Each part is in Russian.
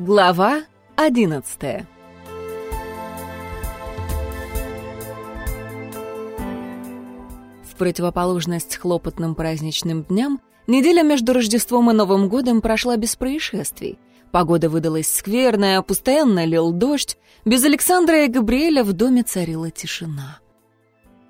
Глава одиннадцатая В противоположность хлопотным праздничным дням, неделя между Рождеством и Новым годом прошла без происшествий. Погода выдалась скверная, постоянно лил дождь, без Александра и Габриэля в доме царила тишина.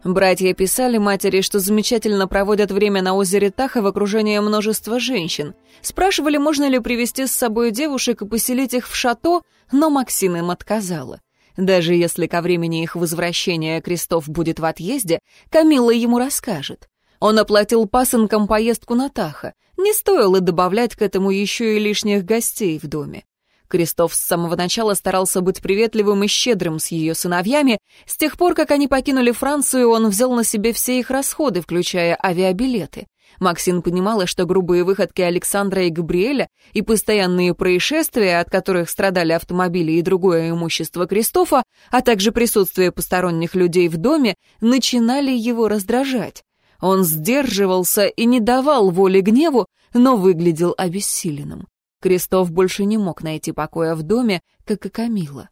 Братья писали матери, что замечательно проводят время на озере Таха в окружении множества женщин. Спрашивали, можно ли привести с собой девушек и поселить их в шато, но Максим им отказала. Даже если ко времени их возвращения Крестов будет в отъезде, Камилла ему расскажет. Он оплатил пасынкам поездку на Таха. Не стоило добавлять к этому еще и лишних гостей в доме. Крестов с самого начала старался быть приветливым и щедрым с ее сыновьями. С тех пор, как они покинули Францию, он взял на себе все их расходы, включая авиабилеты. Максим понимала, что грубые выходки Александра и Габриэля и постоянные происшествия, от которых страдали автомобили и другое имущество Кристофа, а также присутствие посторонних людей в доме, начинали его раздражать. Он сдерживался и не давал воли гневу, но выглядел обессиленным. Крестов больше не мог найти покоя в доме, как и Камила.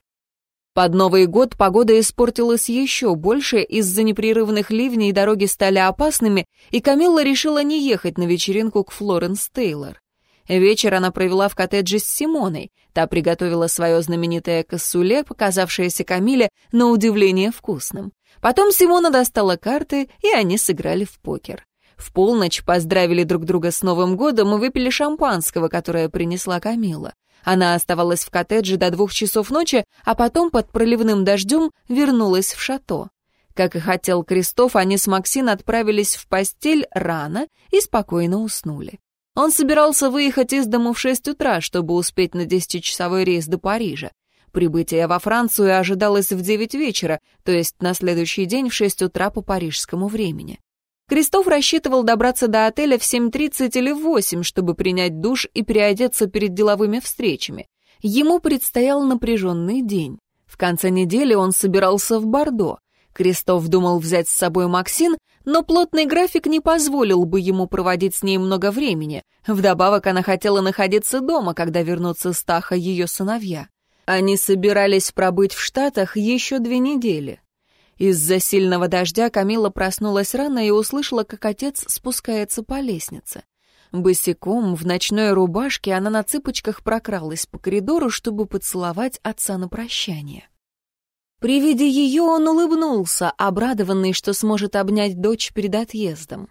Под Новый год погода испортилась еще больше, из-за непрерывных ливней дороги стали опасными, и Камилла решила не ехать на вечеринку к Флоренс Тейлор. Вечер она провела в коттедже с Симоной. Та приготовила свое знаменитое кассуле, показавшееся Камиле на удивление вкусным. Потом Симона достала карты, и они сыграли в покер. В полночь поздравили друг друга с Новым годом и выпили шампанского, которое принесла Камила. Она оставалась в коттедже до двух часов ночи, а потом под проливным дождем вернулась в шато. Как и хотел Крестов, они с Максин отправились в постель рано и спокойно уснули. Он собирался выехать из дому в шесть утра, чтобы успеть на десятичасовой рейс до Парижа. Прибытие во Францию ожидалось в девять вечера, то есть на следующий день в шесть утра по парижскому времени. Крестов рассчитывал добраться до отеля в 7.30 или в 8, чтобы принять душ и переодеться перед деловыми встречами. Ему предстоял напряженный день. В конце недели он собирался в Бордо. Крестов думал взять с собой Максин, но плотный график не позволил бы ему проводить с ней много времени. Вдобавок она хотела находиться дома, когда вернутся с Таха ее сыновья. Они собирались пробыть в Штатах еще две недели. Из-за сильного дождя Камила проснулась рано и услышала, как отец спускается по лестнице. Босиком, в ночной рубашке, она на цыпочках прокралась по коридору, чтобы поцеловать отца на прощание. При виде ее он улыбнулся, обрадованный, что сможет обнять дочь перед отъездом.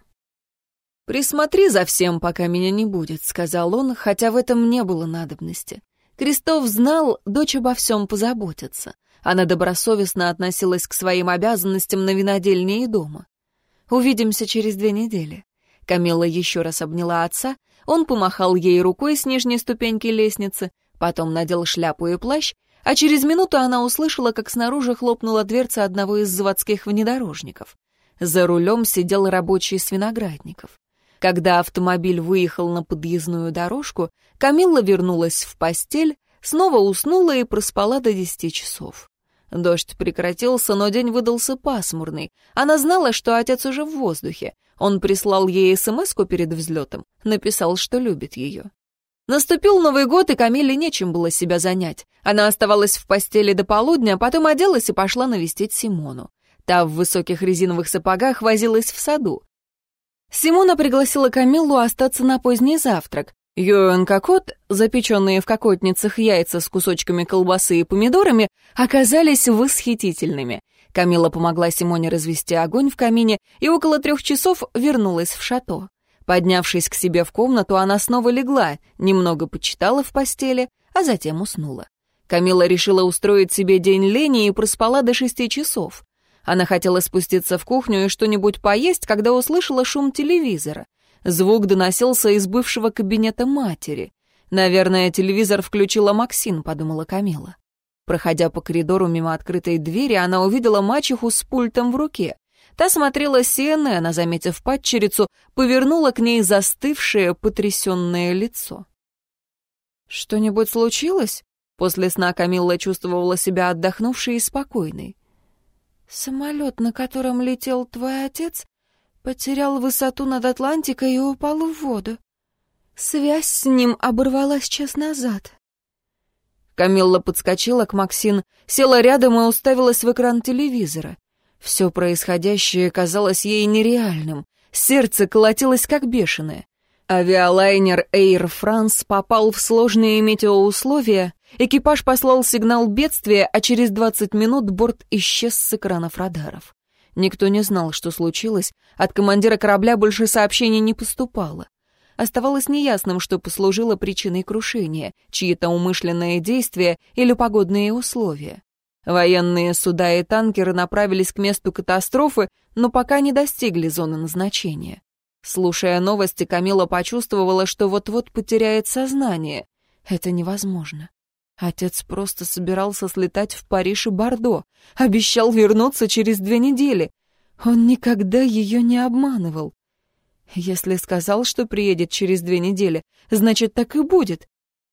«Присмотри за всем, пока меня не будет», — сказал он, хотя в этом не было надобности. Крестов знал, дочь обо всем позаботится. Она добросовестно относилась к своим обязанностям на винодельне и дома. «Увидимся через две недели». Камилла еще раз обняла отца, он помахал ей рукой с нижней ступеньки лестницы, потом надел шляпу и плащ, а через минуту она услышала, как снаружи хлопнула дверца одного из заводских внедорожников. За рулем сидел рабочий с виноградников. Когда автомобиль выехал на подъездную дорожку, Камилла вернулась в постель, снова уснула и проспала до десяти часов. Дождь прекратился, но день выдался пасмурный. Она знала, что отец уже в воздухе. Он прислал ей смс перед взлетом, написал, что любит ее. Наступил Новый год, и Камиле нечем было себя занять. Она оставалась в постели до полудня, потом оделась и пошла навестить Симону. Та в высоких резиновых сапогах возилась в саду. Симона пригласила Камиллу остаться на поздний завтрак. Йоэн-кокот, запеченные в кокотницах яйца с кусочками колбасы и помидорами, оказались восхитительными. Камила помогла Симоне развести огонь в камине и около трех часов вернулась в шато. Поднявшись к себе в комнату, она снова легла, немного почитала в постели, а затем уснула. Камила решила устроить себе день лени и проспала до шести часов. Она хотела спуститься в кухню и что-нибудь поесть, когда услышала шум телевизора. Звук доносился из бывшего кабинета матери. «Наверное, телевизор включила Максин», — подумала Камила. Проходя по коридору мимо открытой двери, она увидела мачеху с пультом в руке. Та смотрела CNN, а, заметив падчерицу, повернула к ней застывшее, потрясенное лицо. «Что-нибудь случилось?» После сна Камилла чувствовала себя отдохнувшей и спокойной. «Самолет, на котором летел твой отец, Потерял высоту над Атлантикой и упал в воду. Связь с ним оборвалась час назад. Камилла подскочила к Максин, села рядом и уставилась в экран телевизора. Все происходящее казалось ей нереальным. Сердце колотилось как бешеное. Авиалайнер Air France попал в сложные метеоусловия, экипаж послал сигнал бедствия, а через 20 минут борт исчез с экранов радаров. Никто не знал, что случилось, от командира корабля больше сообщений не поступало. Оставалось неясным, что послужило причиной крушения, чьи-то умышленные действия или погодные условия. Военные суда и танкеры направились к месту катастрофы, но пока не достигли зоны назначения. Слушая новости, Камила почувствовала, что вот-вот потеряет сознание. Это невозможно. Отец просто собирался слетать в Париж и Бордо, обещал вернуться через две недели. Он никогда ее не обманывал. Если сказал, что приедет через две недели, значит, так и будет.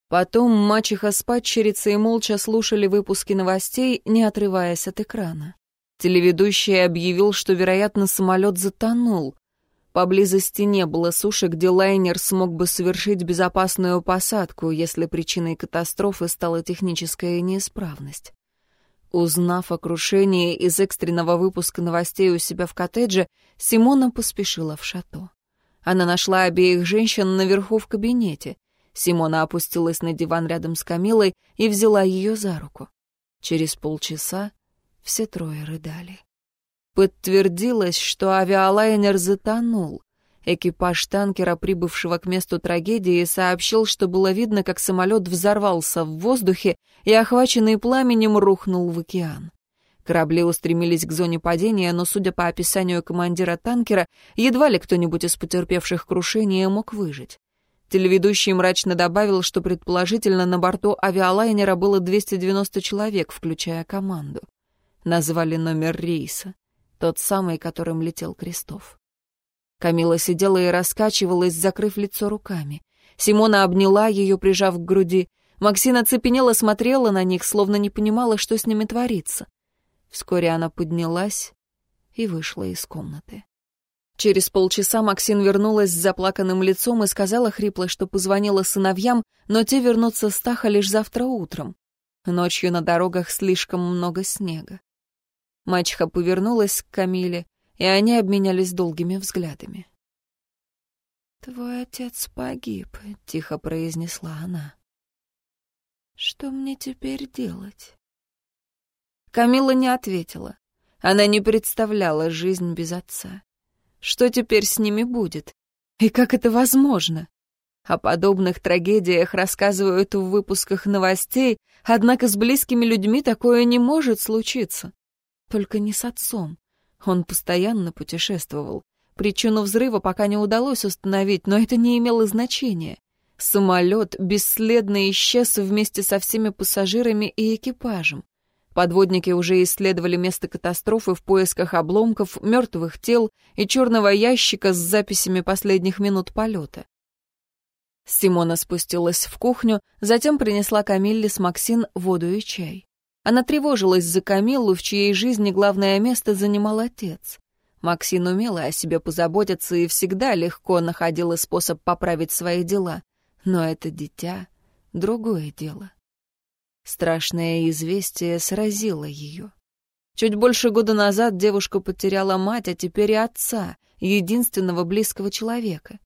Потом мачеха с падчерицей молча слушали выпуски новостей, не отрываясь от экрана. Телеведущий объявил, что, вероятно, самолет затонул. Поблизости не было суши, где лайнер смог бы совершить безопасную посадку, если причиной катастрофы стала техническая неисправность. Узнав о крушении из экстренного выпуска новостей у себя в коттедже, Симона поспешила в шато. Она нашла обеих женщин наверху в кабинете. Симона опустилась на диван рядом с Камилой и взяла ее за руку. Через полчаса все трое рыдали. Подтвердилось, что авиалайнер затонул. Экипаж танкера, прибывшего к месту трагедии, сообщил, что было видно, как самолет взорвался в воздухе и, охваченный пламенем, рухнул в океан. Корабли устремились к зоне падения, но, судя по описанию командира танкера, едва ли кто-нибудь из потерпевших крушение мог выжить. Телеведущий мрачно добавил, что предположительно на борту авиалайнера было 290 человек, включая команду. Назвали номер рейса. Тот самый, которым летел Крестов. Камила сидела и раскачивалась, закрыв лицо руками. Симона обняла ее, прижав к груди. Максина цепенела, смотрела на них, словно не понимала, что с ними творится. Вскоре она поднялась и вышла из комнаты. Через полчаса Максин вернулась с заплаканным лицом и сказала хрипло, что позвонила сыновьям, но те вернутся с Таха лишь завтра утром. Ночью на дорогах слишком много снега. Мачеха повернулась к Камиле, и они обменялись долгими взглядами. «Твой отец погиб», — тихо произнесла она. «Что мне теперь делать?» Камила не ответила. Она не представляла жизнь без отца. Что теперь с ними будет? И как это возможно? О подобных трагедиях рассказывают в выпусках новостей, однако с близкими людьми такое не может случиться. Только не с отцом. Он постоянно путешествовал. Причину взрыва пока не удалось установить, но это не имело значения. Самолет бесследно исчез вместе со всеми пассажирами и экипажем. Подводники уже исследовали место катастрофы в поисках обломков, мертвых тел и черного ящика с записями последних минут полета. Симона спустилась в кухню, затем принесла Камилле с Максин воду и чай. Она тревожилась за Камиллу, в чьей жизни главное место занимал отец. Максин умела о себе позаботиться и всегда легко находила способ поправить свои дела. Но это дитя — другое дело. Страшное известие сразило ее. Чуть больше года назад девушка потеряла мать, а теперь и отца, единственного близкого человека.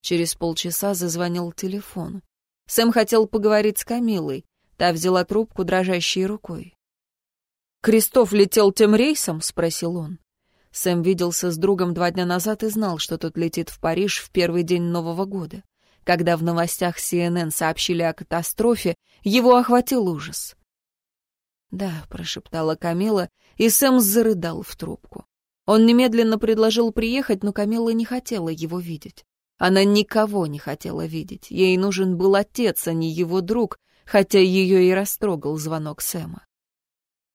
Через полчаса зазвонил телефон. Сэм хотел поговорить с Камилой. Та взяла трубку дрожащей рукой. «Крестов летел тем рейсом?» — спросил он. Сэм виделся с другом два дня назад и знал, что тот летит в Париж в первый день Нового года. Когда в новостях CNN сообщили о катастрофе, его охватил ужас. «Да», — прошептала Камила, и Сэм зарыдал в трубку. Он немедленно предложил приехать, но Камила не хотела его видеть. Она никого не хотела видеть. Ей нужен был отец, а не его друг, хотя ее и растрогал звонок Сэма.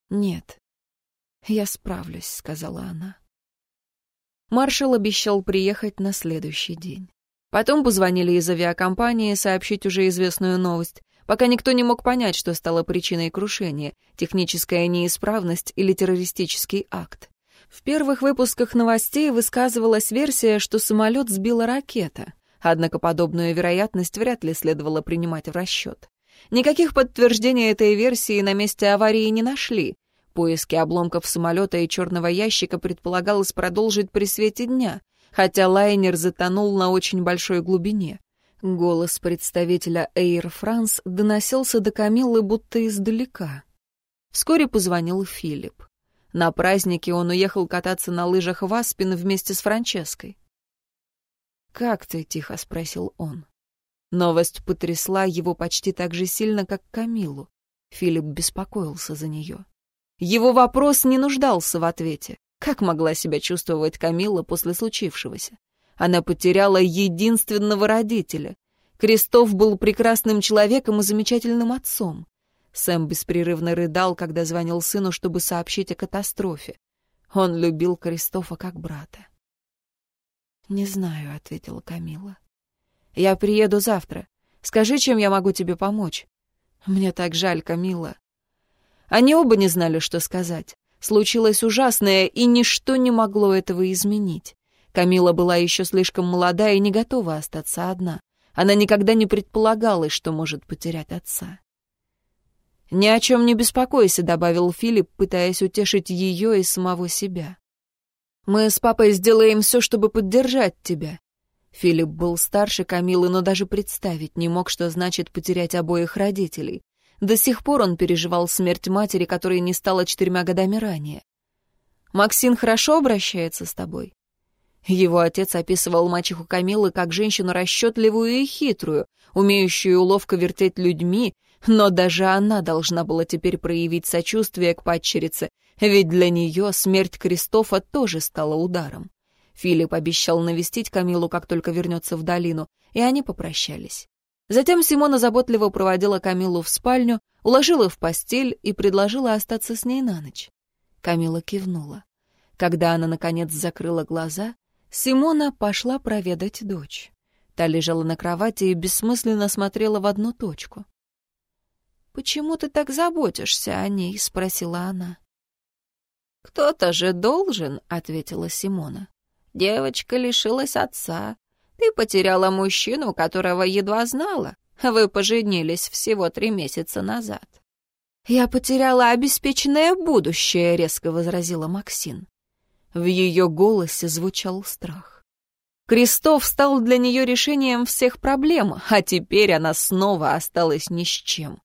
«Нет, я справлюсь», — сказала она. Маршал обещал приехать на следующий день. Потом позвонили из авиакомпании сообщить уже известную новость, пока никто не мог понять, что стало причиной крушения, техническая неисправность или террористический акт. В первых выпусках новостей высказывалась версия, что самолет сбила ракета, однако подобную вероятность вряд ли следовало принимать в расчет. Никаких подтверждений этой версии на месте аварии не нашли. Поиски обломков самолета и черного ящика предполагалось продолжить при свете дня, хотя лайнер затонул на очень большой глубине. Голос представителя Air France доносился до Камиллы будто издалека. Вскоре позвонил Филипп. На празднике он уехал кататься на лыжах в Аспин вместе с Франческой. «Как ты?» — тихо спросил он. Новость потрясла его почти так же сильно, как Камилу. Филипп беспокоился за нее. Его вопрос не нуждался в ответе. Как могла себя чувствовать Камила после случившегося? Она потеряла единственного родителя. Крестов был прекрасным человеком и замечательным отцом. Сэм беспрерывно рыдал, когда звонил сыну, чтобы сообщить о катастрофе. Он любил Кристофа как брата. «Не знаю», — ответила Камила. «Я приеду завтра. Скажи, чем я могу тебе помочь?» «Мне так жаль, Камила». Они оба не знали, что сказать. Случилось ужасное, и ничто не могло этого изменить. Камила была еще слишком молода и не готова остаться одна. Она никогда не предполагала, что может потерять отца. «Ни о чем не беспокойся», — добавил Филипп, пытаясь утешить ее и самого себя. «Мы с папой сделаем все, чтобы поддержать тебя». Филипп был старше Камилы, но даже представить не мог, что значит потерять обоих родителей. До сих пор он переживал смерть матери, которой не стало четырьмя годами ранее. «Максин хорошо обращается с тобой?» Его отец описывал мачеху Камилы как женщину расчетливую и хитрую, умеющую ловко вертеть людьми но даже она должна была теперь проявить сочувствие к падчерице, ведь для нее смерть Кристофа тоже стала ударом. Филипп обещал навестить Камилу, как только вернется в долину, и они попрощались. Затем Симона заботливо проводила Камилу в спальню, уложила в постель и предложила остаться с ней на ночь. Камила кивнула. Когда она, наконец, закрыла глаза, Симона пошла проведать дочь. Та лежала на кровати и бессмысленно смотрела в одну точку. «Почему ты так заботишься о ней?» — спросила она. «Кто-то же должен», — ответила Симона. «Девочка лишилась отца. Ты потеряла мужчину, которого едва знала. Вы поженились всего три месяца назад». «Я потеряла обеспеченное будущее», — резко возразила Максин. В ее голосе звучал страх. Крестов стал для нее решением всех проблем, а теперь она снова осталась ни с чем.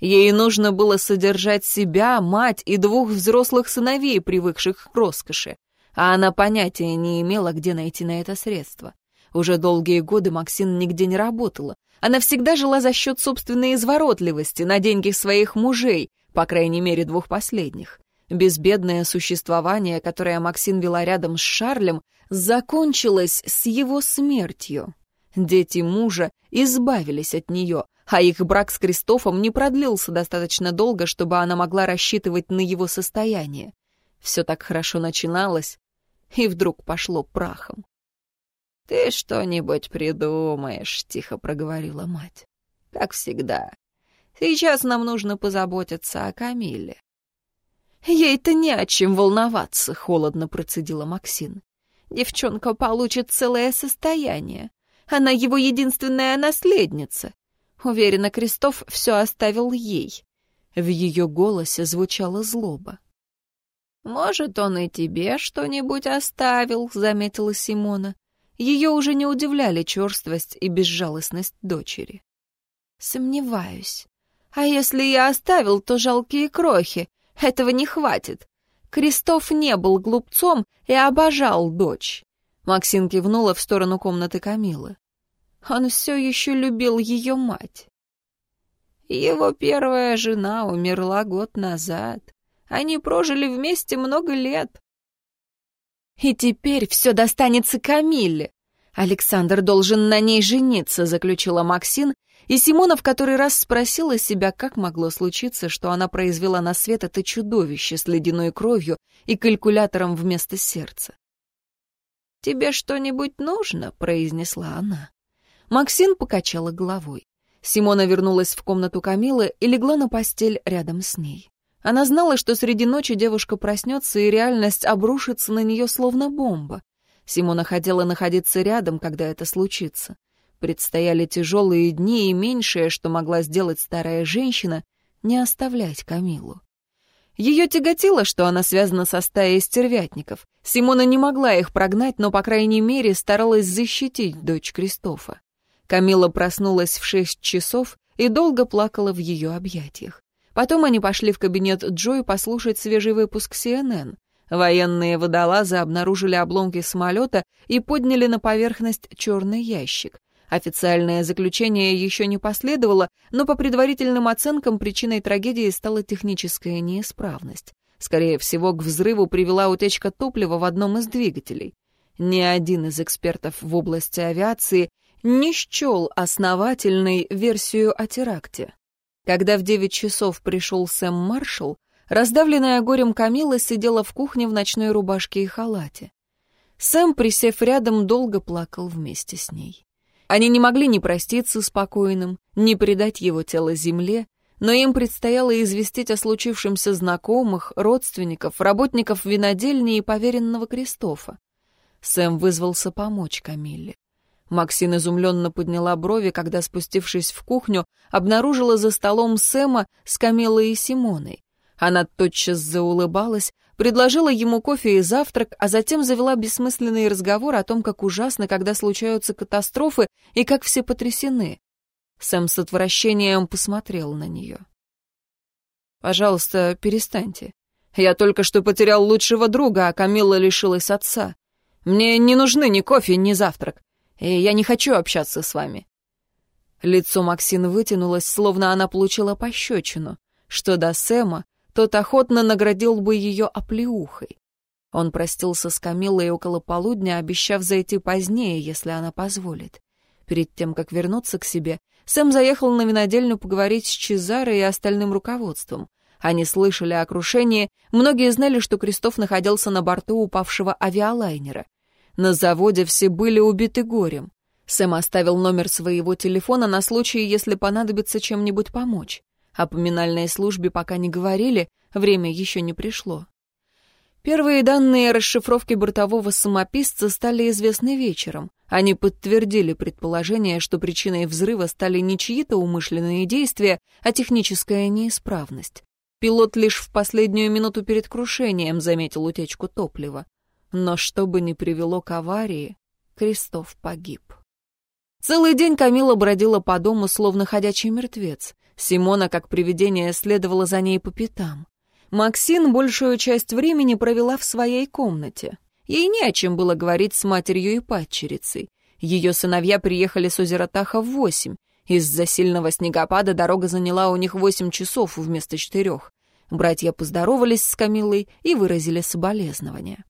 Ей нужно было содержать себя, мать и двух взрослых сыновей, привыкших к роскоши. А она понятия не имела, где найти на это средства. Уже долгие годы Максин нигде не работала. Она всегда жила за счет собственной изворотливости, на деньги своих мужей, по крайней мере, двух последних. Безбедное существование, которое Максин вела рядом с Шарлем, закончилось с его смертью. Дети мужа избавились от нее, а их брак с Кристофом не продлился достаточно долго, чтобы она могла рассчитывать на его состояние. Все так хорошо начиналось, и вдруг пошло прахом. «Ты что-нибудь придумаешь», — тихо проговорила мать. «Как всегда. Сейчас нам нужно позаботиться о Камиле». «Ей-то не о чем волноваться», — холодно процедила Максин. «Девчонка получит целое состояние. Она его единственная наследница. Уверена, Крестов все оставил ей. В ее голосе звучала злоба. «Может, он и тебе что-нибудь оставил», — заметила Симона. Ее уже не удивляли черствость и безжалостность дочери. «Сомневаюсь. А если я оставил, то жалкие крохи. Этого не хватит. Крестов не был глупцом и обожал дочь». Максим кивнула в сторону комнаты Камилы. Он все еще любил ее мать. Его первая жена умерла год назад. Они прожили вместе много лет. И теперь все достанется Камилле. Александр должен на ней жениться, заключила Максин, и Симона в который раз спросила себя, как могло случиться, что она произвела на свет это чудовище с ледяной кровью и калькулятором вместо сердца. «Тебе что-нибудь нужно?» — произнесла она. Максин покачала головой. Симона вернулась в комнату Камилы и легла на постель рядом с ней. Она знала, что среди ночи девушка проснется, и реальность обрушится на нее словно бомба. Симона хотела находиться рядом, когда это случится. Предстояли тяжелые дни, и меньшее, что могла сделать старая женщина, не оставлять Камилу. Ее тяготило, что она связана со стаей стервятников. Симона не могла их прогнать, но, по крайней мере, старалась защитить дочь Кристофа. Камила проснулась в шесть часов и долго плакала в ее объятиях. Потом они пошли в кабинет Джой послушать свежий выпуск CNN. Военные водолазы обнаружили обломки самолета и подняли на поверхность черный ящик. Официальное заключение еще не последовало, но по предварительным оценкам причиной трагедии стала техническая неисправность. Скорее всего, к взрыву привела утечка топлива в одном из двигателей. Ни один из экспертов в области авиации не счел основательной версию о теракте. Когда в девять часов пришел Сэм Маршалл, раздавленная горем Камила сидела в кухне в ночной рубашке и халате. Сэм, присев рядом, долго плакал вместе с ней. Они не могли ни проститься спокойным, ни предать его тело земле, но им предстояло известить о случившемся знакомых, родственников, работников винодельни и поверенного Кристофа. Сэм вызвался помочь Камилле. Максин изумленно подняла брови, когда, спустившись в кухню, обнаружила за столом Сэма с Камилой и Симоной. Она тотчас заулыбалась, предложила ему кофе и завтрак, а затем завела бессмысленный разговор о том, как ужасно, когда случаются катастрофы и как все потрясены. Сэм с отвращением посмотрел на нее. «Пожалуйста, перестаньте. Я только что потерял лучшего друга, а Камилла лишилась отца. Мне не нужны ни кофе, ни завтрак, я не хочу общаться с вами». Лицо Максин вытянулось, словно она получила пощечину. Что до Сэма, тот охотно наградил бы ее оплеухой. Он простился с Камиллой около полудня, обещав зайти позднее, если она позволит. Перед тем, как вернуться к себе, Сэм заехал на винодельню поговорить с Чезаро и остальным руководством. Они слышали о крушении, многие знали, что Крестов находился на борту упавшего авиалайнера. На заводе все были убиты горем. Сэм оставил номер своего телефона на случай, если понадобится чем-нибудь помочь. О поминальной службе пока не говорили, время еще не пришло. Первые данные расшифровки бортового самописца стали известны вечером. Они подтвердили предположение, что причиной взрыва стали не чьи-то умышленные действия, а техническая неисправность. Пилот лишь в последнюю минуту перед крушением заметил утечку топлива. Но что бы ни привело к аварии, Крестов погиб. Целый день Камила бродила по дому, словно ходячий мертвец. Симона, как привидение, следовала за ней по пятам. Максин большую часть времени провела в своей комнате. Ей не о чем было говорить с матерью и падчерицей. Ее сыновья приехали с озера Таха в восемь. Из-за сильного снегопада дорога заняла у них восемь часов вместо четырех. Братья поздоровались с Камилой и выразили соболезнования.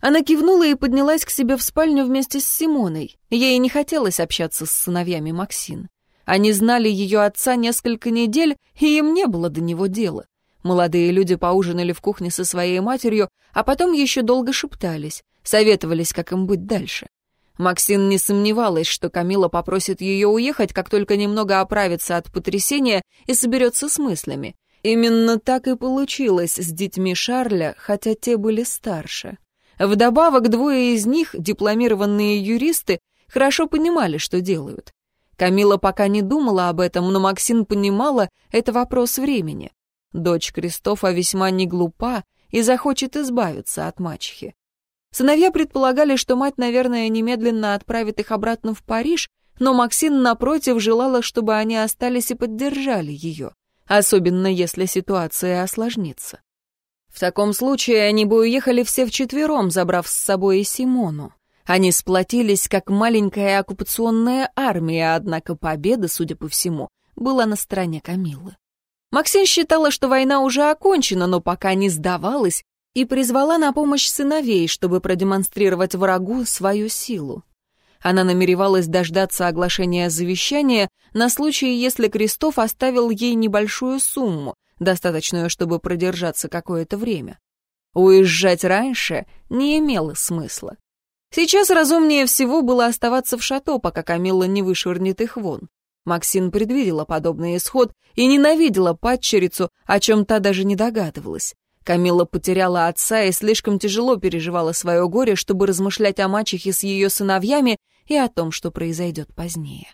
Она кивнула и поднялась к себе в спальню вместе с Симоной. Ей не хотелось общаться с сыновьями Максин. Они знали ее отца несколько недель, и им не было до него дела. Молодые люди поужинали в кухне со своей матерью, а потом еще долго шептались, советовались, как им быть дальше. Максин не сомневалась, что Камила попросит ее уехать, как только немного оправится от потрясения и соберется с мыслями. Именно так и получилось с детьми Шарля, хотя те были старше. Вдобавок, двое из них, дипломированные юристы, хорошо понимали, что делают. Камила пока не думала об этом, но Максин понимала, это вопрос времени. Дочь Кристофа весьма не глупа и захочет избавиться от мачехи. Сыновья предполагали, что мать, наверное, немедленно отправит их обратно в Париж, но Максин, напротив, желала, чтобы они остались и поддержали ее, особенно если ситуация осложнится. В таком случае они бы уехали все вчетвером, забрав с собой и Симону. Они сплотились, как маленькая оккупационная армия, однако победа, судя по всему, была на стороне Камилы. Максим считала, что война уже окончена, но пока не сдавалась, и призвала на помощь сыновей, чтобы продемонстрировать врагу свою силу. Она намеревалась дождаться оглашения завещания на случай, если Крестов оставил ей небольшую сумму, достаточную, чтобы продержаться какое-то время. Уезжать раньше не имело смысла. Сейчас разумнее всего было оставаться в шато, пока Камилла не вышвырнет их вон. Максин предвидела подобный исход и ненавидела падчерицу, о чем та даже не догадывалась. Камилла потеряла отца и слишком тяжело переживала свое горе, чтобы размышлять о мачехе с ее сыновьями, и о том, что произойдет позднее.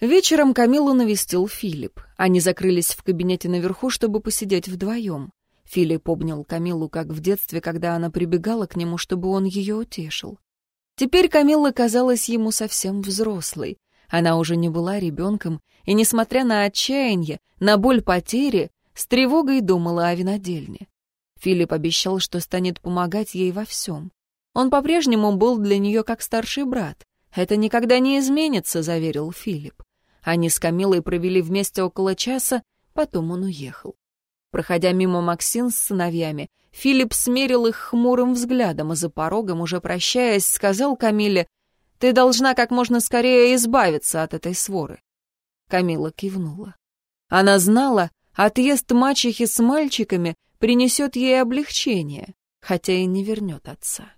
Вечером Камилу навестил Филипп. Они закрылись в кабинете наверху, чтобы посидеть вдвоем. Филипп обнял Камилу, как в детстве, когда она прибегала к нему, чтобы он ее утешил. Теперь Камилла казалась ему совсем взрослой. Она уже не была ребенком, и, несмотря на отчаяние, на боль потери, с тревогой думала о винодельне. Филипп обещал, что станет помогать ей во всем. Он по-прежнему был для нее как старший брат. «Это никогда не изменится», — заверил Филипп. Они с Камилой провели вместе около часа, потом он уехал. Проходя мимо Максин с сыновьями, Филипп смерил их хмурым взглядом, и за порогом, уже прощаясь, сказал Камиле, «Ты должна как можно скорее избавиться от этой своры». Камила кивнула. Она знала, отъезд мачехи с мальчиками принесет ей облегчение, хотя и не вернет отца.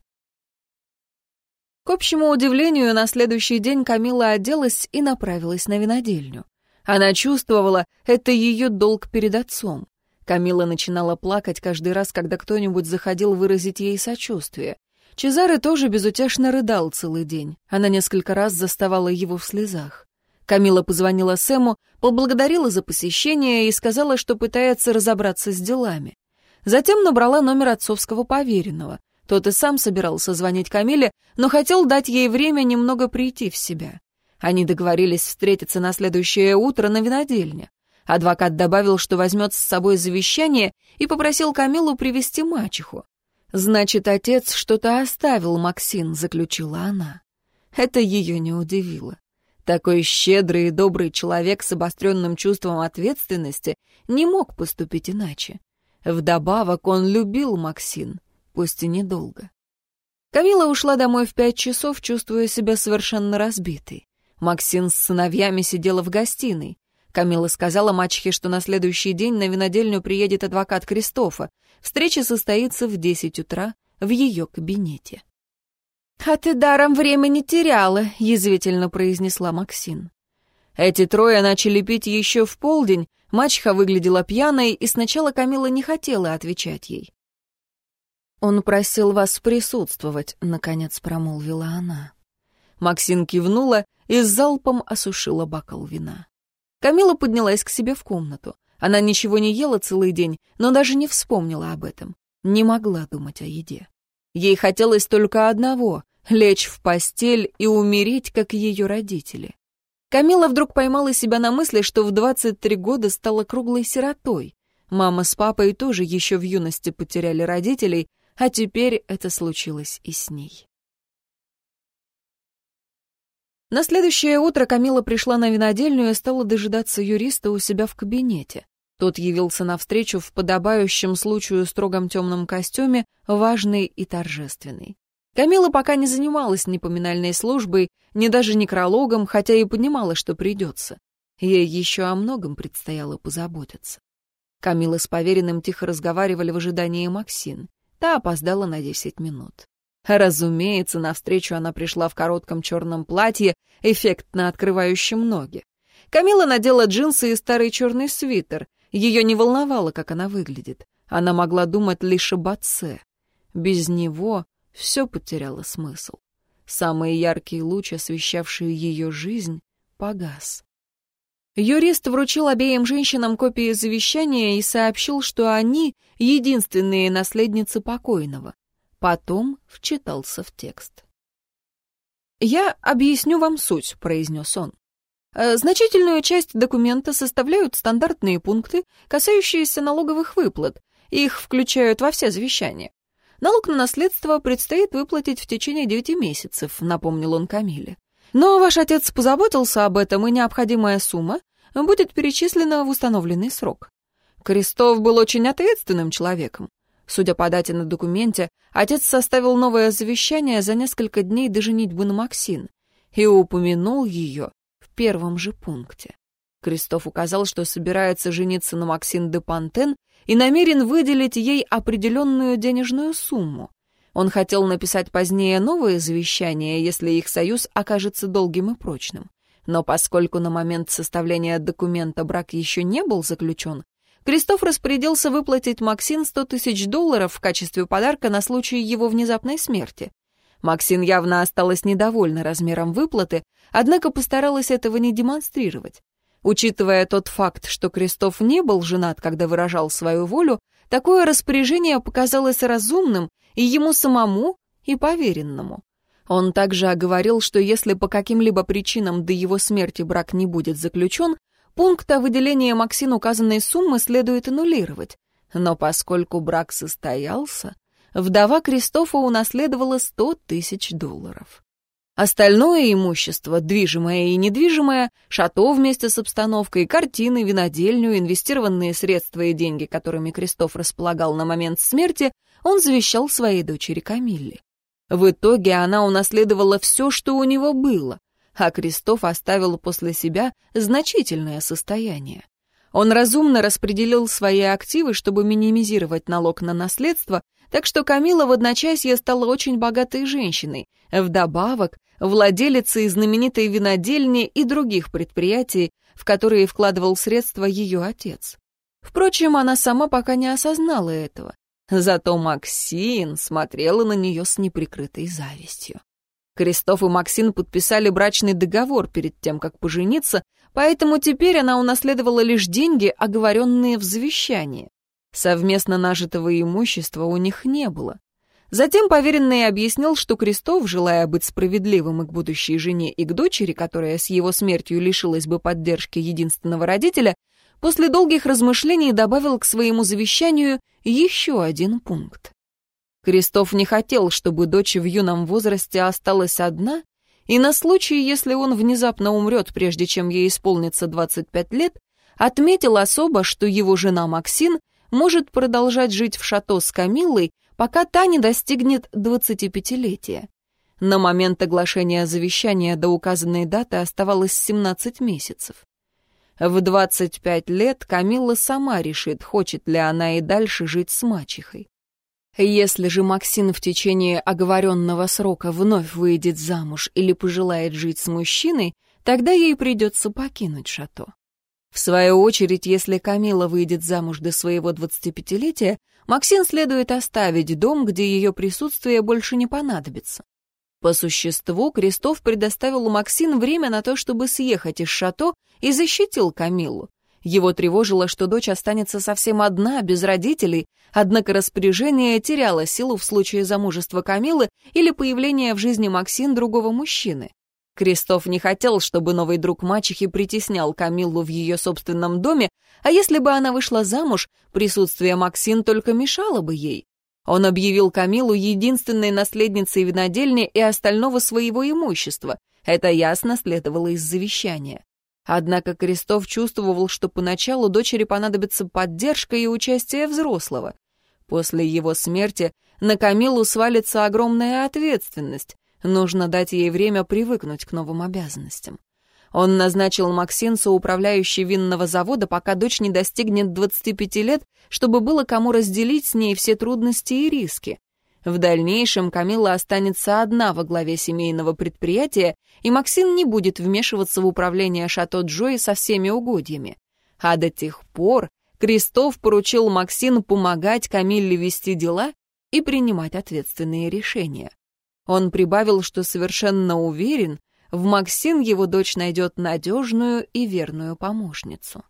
К общему удивлению, на следующий день Камила оделась и направилась на винодельню. Она чувствовала, это ее долг перед отцом. Камила начинала плакать каждый раз, когда кто-нибудь заходил выразить ей сочувствие. Чезаре тоже безутешно рыдал целый день. Она несколько раз заставала его в слезах. Камила позвонила Сэму, поблагодарила за посещение и сказала, что пытается разобраться с делами. Затем набрала номер отцовского поверенного. Тот и сам собирался звонить Камиле, но хотел дать ей время немного прийти в себя. Они договорились встретиться на следующее утро на винодельне. Адвокат добавил, что возьмет с собой завещание и попросил Камилу привести мачеху. «Значит, отец что-то оставил, Максин», — заключила она. Это ее не удивило. Такой щедрый и добрый человек с обостренным чувством ответственности не мог поступить иначе. Вдобавок он любил Максин пусть и недолго. Камила ушла домой в пять часов, чувствуя себя совершенно разбитой. Максин с сыновьями сидела в гостиной. Камила сказала мачехе, что на следующий день на винодельню приедет адвокат Кристофа. Встреча состоится в десять утра в ее кабинете. «А ты даром времени теряла», — язвительно произнесла Максин. Эти трое начали пить еще в полдень, мачеха выглядела пьяной, и сначала Камила не хотела отвечать ей. «Он просил вас присутствовать», — наконец промолвила она. Максин кивнула и залпом осушила бокал вина. Камила поднялась к себе в комнату. Она ничего не ела целый день, но даже не вспомнила об этом. Не могла думать о еде. Ей хотелось только одного — лечь в постель и умереть, как ее родители. Камила вдруг поймала себя на мысли, что в 23 года стала круглой сиротой. Мама с папой тоже еще в юности потеряли родителей, а теперь это случилось и с ней. На следующее утро Камила пришла на винодельню и стала дожидаться юриста у себя в кабинете. Тот явился навстречу в подобающем случаю строгом темном костюме, важный и торжественный. Камила пока не занималась ни поминальной службой, ни даже некрологом, хотя и понимала, что придется. Ей еще о многом предстояло позаботиться. Камила с поверенным тихо разговаривали в ожидании Максин. Та опоздала на десять минут. Разумеется, навстречу она пришла в коротком черном платье, эффектно открывающем ноги. Камила надела джинсы и старый черный свитер. Ее не волновало, как она выглядит. Она могла думать лишь об отце. Без него все потеряло смысл. Самый яркий луч, освещавший ее жизнь, погас. Юрист вручил обеим женщинам копии завещания и сообщил, что они — единственные наследницы покойного. Потом вчитался в текст. «Я объясню вам суть», — произнес он. «Э, значительную часть документа составляют стандартные пункты, касающиеся налоговых выплат. Их включают во все завещания. Налог на наследство предстоит выплатить в течение девяти месяцев», — напомнил он Камиле. Но ваш отец позаботился об этом, и необходимая сумма будет перечислена в установленный срок. Крестов был очень ответственным человеком. Судя по дате на документе, отец составил новое завещание за несколько дней до женитьбы на Максин и упомянул ее в первом же пункте. Крестов указал, что собирается жениться на Максин де Пантен и намерен выделить ей определенную денежную сумму. Он хотел написать позднее новое завещание, если их союз окажется долгим и прочным. Но поскольку на момент составления документа брак еще не был заключен, Кристоф распорядился выплатить Максин 100 тысяч долларов в качестве подарка на случай его внезапной смерти. Максин явно осталась недовольна размером выплаты, однако постаралась этого не демонстрировать. Учитывая тот факт, что Крестов не был женат, когда выражал свою волю, такое распоряжение показалось разумным и ему самому, и поверенному. Он также оговорил, что если по каким-либо причинам до его смерти брак не будет заключен, пункт о выделении Максин указанной суммы следует аннулировать. Но поскольку брак состоялся, вдова Кристофа унаследовала 100 тысяч долларов. Остальное имущество, движимое и недвижимое, шато вместе с обстановкой, картины, винодельню, инвестированные средства и деньги, которыми Кристоф располагал на момент смерти, он завещал своей дочери Камилле. В итоге она унаследовала все, что у него было, а Кристоф оставил после себя значительное состояние. Он разумно распределил свои активы, чтобы минимизировать налог на наследство, так что Камила в одночасье стала очень богатой женщиной, вдобавок владелицей знаменитой винодельни и других предприятий, в которые вкладывал средства ее отец. Впрочем, она сама пока не осознала этого. Зато Максин смотрела на нее с неприкрытой завистью. Кристоф и Максин подписали брачный договор перед тем, как пожениться, поэтому теперь она унаследовала лишь деньги, оговоренные в завещании. Совместно нажитого имущества у них не было. Затем поверенный объяснил, что Крестов, желая быть справедливым и к будущей жене, и к дочери, которая с его смертью лишилась бы поддержки единственного родителя, после долгих размышлений добавил к своему завещанию еще один пункт. Крестов не хотел, чтобы дочь в юном возрасте осталась одна, и на случай, если он внезапно умрет, прежде чем ей исполнится 25 лет, отметил особо, что его жена Максин может продолжать жить в шато с Камиллой, пока та не достигнет 25-летия. На момент оглашения завещания до указанной даты оставалось 17 месяцев. В 25 лет Камилла сама решит, хочет ли она и дальше жить с мачехой. Если же Максин в течение оговоренного срока вновь выйдет замуж или пожелает жить с мужчиной, тогда ей придется покинуть шато. В свою очередь, если Камила выйдет замуж до своего 25-летия, Максин следует оставить дом, где ее присутствие больше не понадобится. По существу, Крестов предоставил Максин время на то, чтобы съехать из шато и защитил Камилу. Его тревожило, что дочь останется совсем одна, без родителей, однако распоряжение теряло силу в случае замужества Камилы или появления в жизни Максин другого мужчины. Кристоф не хотел, чтобы новый друг мачехи притеснял Камиллу в ее собственном доме, а если бы она вышла замуж, присутствие Максин только мешало бы ей. Он объявил Камилу единственной наследницей винодельни и остального своего имущества. Это ясно следовало из завещания. Однако Крестов чувствовал, что поначалу дочери понадобится поддержка и участие взрослого. После его смерти на Камилу свалится огромная ответственность. Нужно дать ей время привыкнуть к новым обязанностям. Он назначил Максинцу управляющей винного завода, пока дочь не достигнет 25 лет, чтобы было кому разделить с ней все трудности и риски. В дальнейшем Камила останется одна во главе семейного предприятия, и Максин не будет вмешиваться в управление Шато Джои со всеми угодьями. А до тех пор Крестов поручил Максину помогать Камилле вести дела и принимать ответственные решения. Он прибавил, что совершенно уверен, в Максин его дочь найдет надежную и верную помощницу.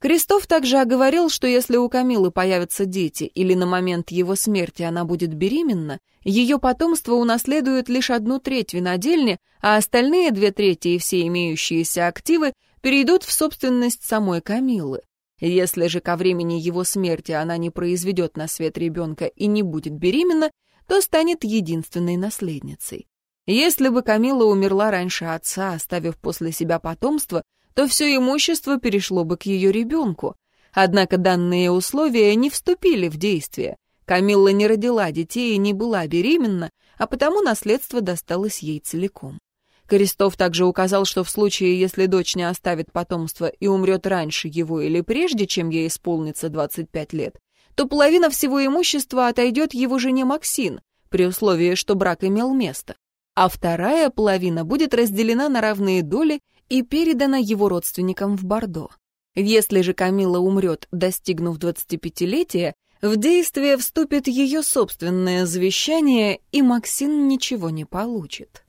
Крестов также оговорил, что если у Камилы появятся дети или на момент его смерти она будет беременна, ее потомство унаследует лишь одну треть винодельни, а остальные две трети и все имеющиеся активы перейдут в собственность самой Камилы. Если же ко времени его смерти она не произведет на свет ребенка и не будет беременна, то станет единственной наследницей. Если бы Камила умерла раньше отца, оставив после себя потомство, то все имущество перешло бы к ее ребенку. Однако данные условия не вступили в действие. Камилла не родила детей и не была беременна, а потому наследство досталось ей целиком. Крестов также указал, что в случае, если дочь не оставит потомство и умрет раньше его или прежде, чем ей исполнится 25 лет, то половина всего имущества отойдет его жене Максин, при условии, что брак имел место, а вторая половина будет разделена на равные доли и передана его родственникам в Бордо. Если же Камила умрет, достигнув 25-летия, в действие вступит ее собственное завещание, и Максин ничего не получит.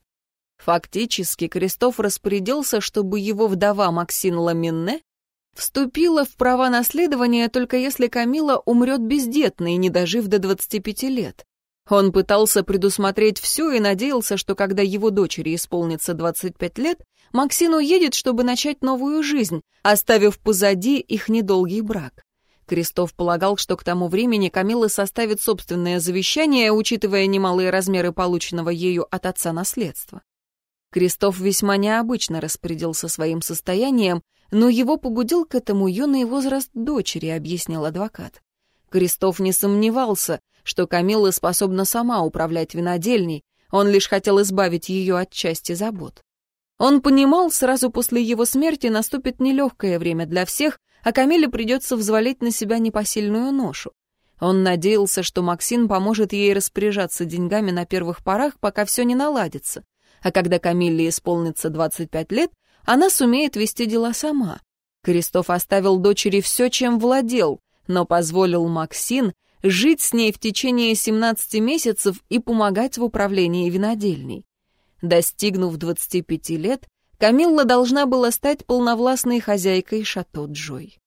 Фактически Кристоф распорядился, чтобы его вдова Максин Ламинне вступила в права наследования только если Камила умрет бездетной, не дожив до 25 лет. Он пытался предусмотреть все и надеялся, что когда его дочери исполнится 25 лет, Максин уедет, чтобы начать новую жизнь, оставив позади их недолгий брак. Крестов полагал, что к тому времени Камила составит собственное завещание, учитывая немалые размеры полученного ею от отца наследства. Крестов весьма необычно распорядился своим состоянием, но его побудил к этому юный возраст дочери, объяснил адвокат. Крестов не сомневался, что Камилла способна сама управлять винодельней, он лишь хотел избавить ее от части забот. Он понимал, сразу после его смерти наступит нелегкое время для всех, а Камиле придется взвалить на себя непосильную ношу. Он надеялся, что Максим поможет ей распоряжаться деньгами на первых порах, пока все не наладится. А когда Камилле исполнится 25 лет, она сумеет вести дела сама. Крестов оставил дочери все, чем владел, но позволил Максин жить с ней в течение 17 месяцев и помогать в управлении винодельней. Достигнув 25 лет, Камилла должна была стать полновластной хозяйкой шато Джой.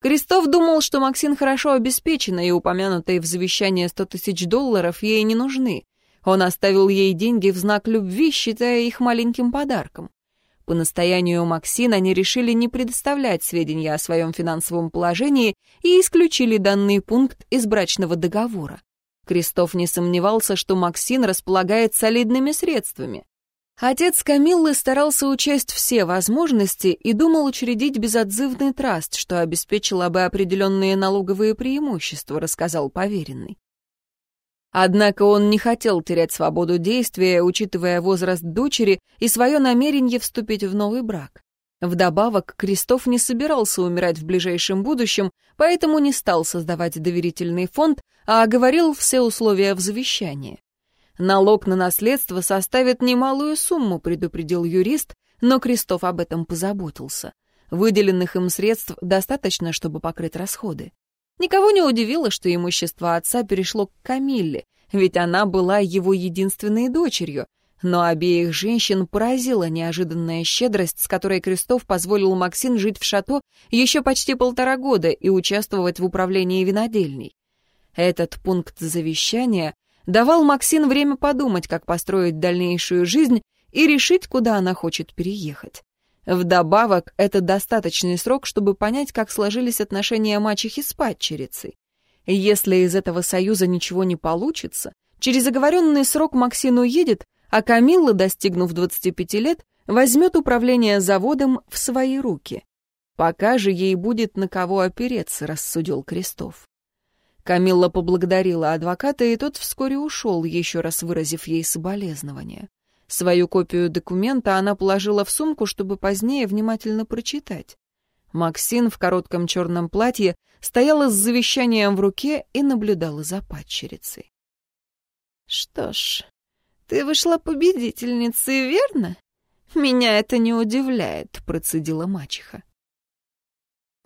Крестов думал, что Максин хорошо обеспечена, и упомянутые в завещании 100 тысяч долларов ей не нужны. Он оставил ей деньги в знак любви, считая их маленьким подарком. По настоянию Максин они решили не предоставлять сведения о своем финансовом положении и исключили данный пункт из брачного договора. Крестов не сомневался, что Максин располагает солидными средствами. Отец Камиллы старался учесть все возможности и думал учредить безотзывный траст, что обеспечило бы определенные налоговые преимущества, рассказал поверенный. Однако он не хотел терять свободу действия, учитывая возраст дочери и свое намерение вступить в новый брак. Вдобавок, Крестов не собирался умирать в ближайшем будущем, поэтому не стал создавать доверительный фонд, а оговорил все условия в завещании. Налог на наследство составит немалую сумму, предупредил юрист, но Крестов об этом позаботился. Выделенных им средств достаточно, чтобы покрыть расходы. Никого не удивило, что имущество отца перешло к Камилле, ведь она была его единственной дочерью, но обеих женщин поразила неожиданная щедрость, с которой Крестов позволил Максин жить в шато еще почти полтора года и участвовать в управлении винодельней. Этот пункт завещания давал Максин время подумать, как построить дальнейшую жизнь и решить, куда она хочет переехать. Вдобавок, это достаточный срок, чтобы понять, как сложились отношения мачехи с падчерицей. Если из этого союза ничего не получится, через оговоренный срок Максин уедет, а Камилла, достигнув 25 лет, возьмет управление заводом в свои руки. Пока же ей будет на кого опереться, рассудил Крестов. Камилла поблагодарила адвоката, и тот вскоре ушел, еще раз выразив ей соболезнования. Свою копию документа она положила в сумку, чтобы позднее внимательно прочитать. Максин в коротком черном платье стояла с завещанием в руке и наблюдала за падчерицей. «Что ж, ты вышла победительницей, верно? Меня это не удивляет», — процедила мачеха.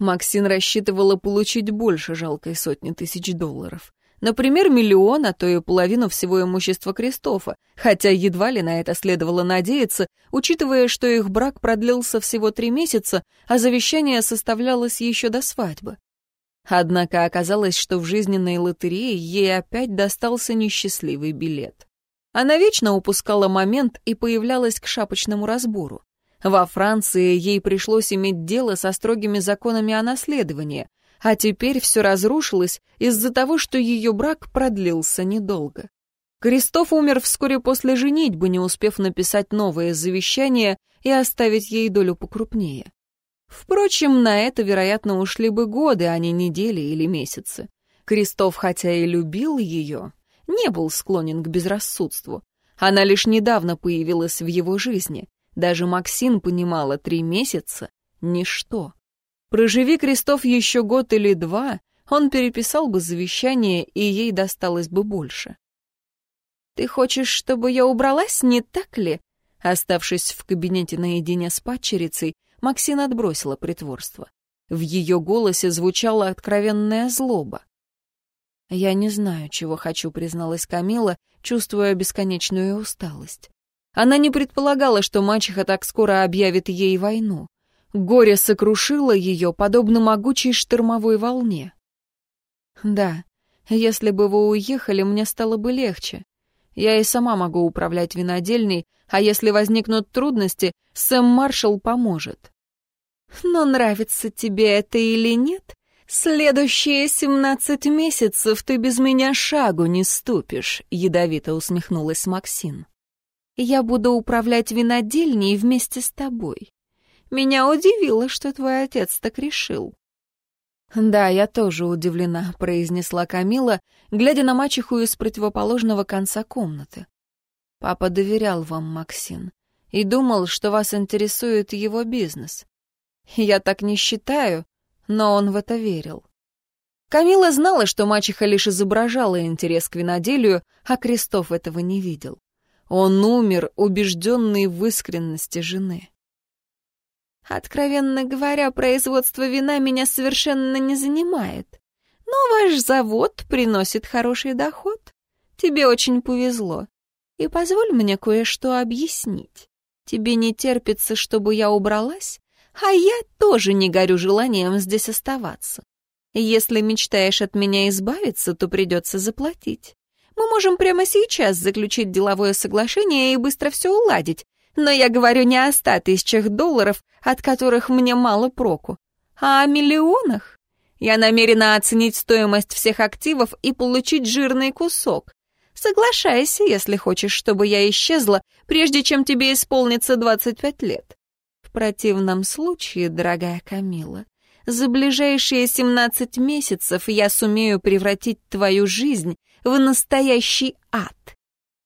Максин рассчитывала получить больше жалкой сотни тысяч долларов. Например, миллион, а то и половину всего имущества Кристофа, хотя едва ли на это следовало надеяться, учитывая, что их брак продлился всего три месяца, а завещание составлялось еще до свадьбы. Однако оказалось, что в жизненной лотерее ей опять достался несчастливый билет. Она вечно упускала момент и появлялась к шапочному разбору. Во Франции ей пришлось иметь дело со строгими законами о наследовании, а теперь все разрушилось из-за того, что ее брак продлился недолго. Крестов умер вскоре после женитьбы, не успев написать новое завещание и оставить ей долю покрупнее. Впрочем, на это, вероятно, ушли бы годы, а не недели или месяцы. Крестов, хотя и любил ее, не был склонен к безрассудству. Она лишь недавно появилась в его жизни. Даже Максин понимала, три месяца — ничто. Проживи Крестов еще год или два, он переписал бы завещание, и ей досталось бы больше. «Ты хочешь, чтобы я убралась, не так ли?» Оставшись в кабинете наедине с падчерицей, Максин отбросила притворство. В ее голосе звучала откровенная злоба. «Я не знаю, чего хочу», — призналась Камила, чувствуя бесконечную усталость. Она не предполагала, что мачеха так скоро объявит ей войну. Горе сокрушило ее, подобно могучей штормовой волне. «Да, если бы вы уехали, мне стало бы легче. Я и сама могу управлять винодельней, а если возникнут трудности, Сэм Маршалл поможет». «Но нравится тебе это или нет, следующие семнадцать месяцев ты без меня шагу не ступишь», — ядовито усмехнулась Максин. «Я буду управлять винодельней вместе с тобой. Меня удивило, что твой отец так решил». «Да, я тоже удивлена», — произнесла Камила, глядя на мачеху из противоположного конца комнаты. «Папа доверял вам, Максин, и думал, что вас интересует его бизнес. Я так не считаю, но он в это верил». Камила знала, что мачеха лишь изображала интерес к виноделию, а Крестов этого не видел. Он умер, убежденный в искренности жены. Откровенно говоря, производство вина меня совершенно не занимает. Но ваш завод приносит хороший доход. Тебе очень повезло. И позволь мне кое-что объяснить. Тебе не терпится, чтобы я убралась, а я тоже не горю желанием здесь оставаться. Если мечтаешь от меня избавиться, то придется заплатить. Мы можем прямо сейчас заключить деловое соглашение и быстро все уладить, но я говорю не о ста тысячах долларов, от которых мне мало проку, а о миллионах. Я намерена оценить стоимость всех активов и получить жирный кусок. Соглашайся, если хочешь, чтобы я исчезла, прежде чем тебе исполнится 25 лет. В противном случае, дорогая Камила, за ближайшие 17 месяцев я сумею превратить твою жизнь в настоящий ад.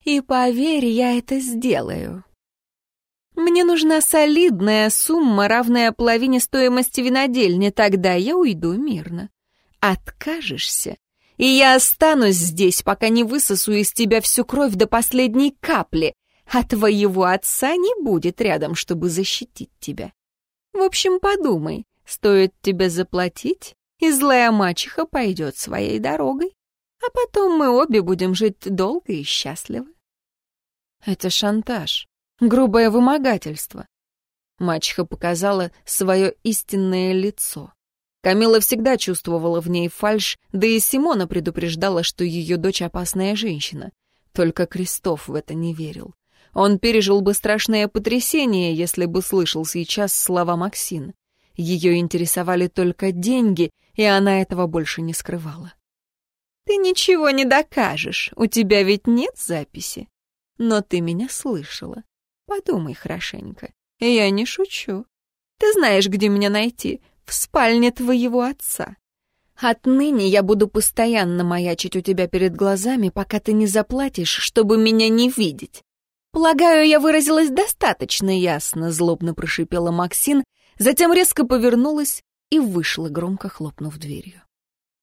И поверь, я это сделаю. Мне нужна солидная сумма, равная половине стоимости винодельни, тогда я уйду мирно. Откажешься, и я останусь здесь, пока не высосу из тебя всю кровь до последней капли, а твоего отца не будет рядом, чтобы защитить тебя. В общем, подумай, стоит тебе заплатить, и злая мачеха пойдет своей дорогой, а потом мы обе будем жить долго и счастливо. Это шантаж грубое вымогательство. Мачеха показала свое истинное лицо. Камила всегда чувствовала в ней фальшь, да и Симона предупреждала, что ее дочь опасная женщина. Только Крестов в это не верил. Он пережил бы страшное потрясение, если бы слышал сейчас слова Максин. Ее интересовали только деньги, и она этого больше не скрывала. «Ты ничего не докажешь, у тебя ведь нет записи. Но ты меня слышала. Подумай хорошенько. Я не шучу. Ты знаешь, где меня найти? В спальне твоего отца. Отныне я буду постоянно маячить у тебя перед глазами, пока ты не заплатишь, чтобы меня не видеть. Полагаю, я выразилась достаточно ясно, злобно прошипела Максин, затем резко повернулась и вышла, громко хлопнув дверью.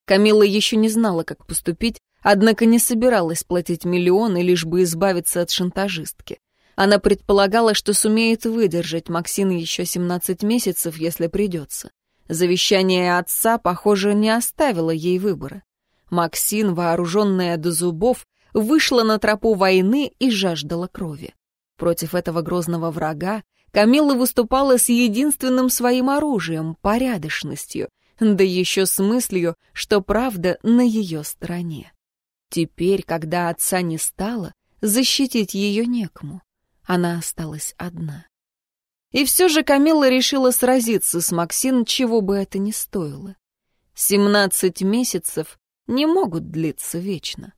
Камила еще не знала, как поступить, однако не собиралась платить миллионы, лишь бы избавиться от шантажистки. Она предполагала, что сумеет выдержать Максин еще 17 месяцев, если придется. Завещание отца, похоже, не оставило ей выбора. Максин, вооруженная до зубов, вышла на тропу войны и жаждала крови. Против этого грозного врага Камилла выступала с единственным своим оружием — порядочностью, да еще с мыслью, что правда на ее стороне. Теперь, когда отца не стало, защитить ее некому. Она осталась одна. И все же Камила решила сразиться с Максин, чего бы это ни стоило. Семнадцать месяцев не могут длиться вечно.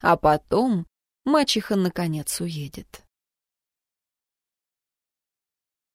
А потом мачеха наконец уедет.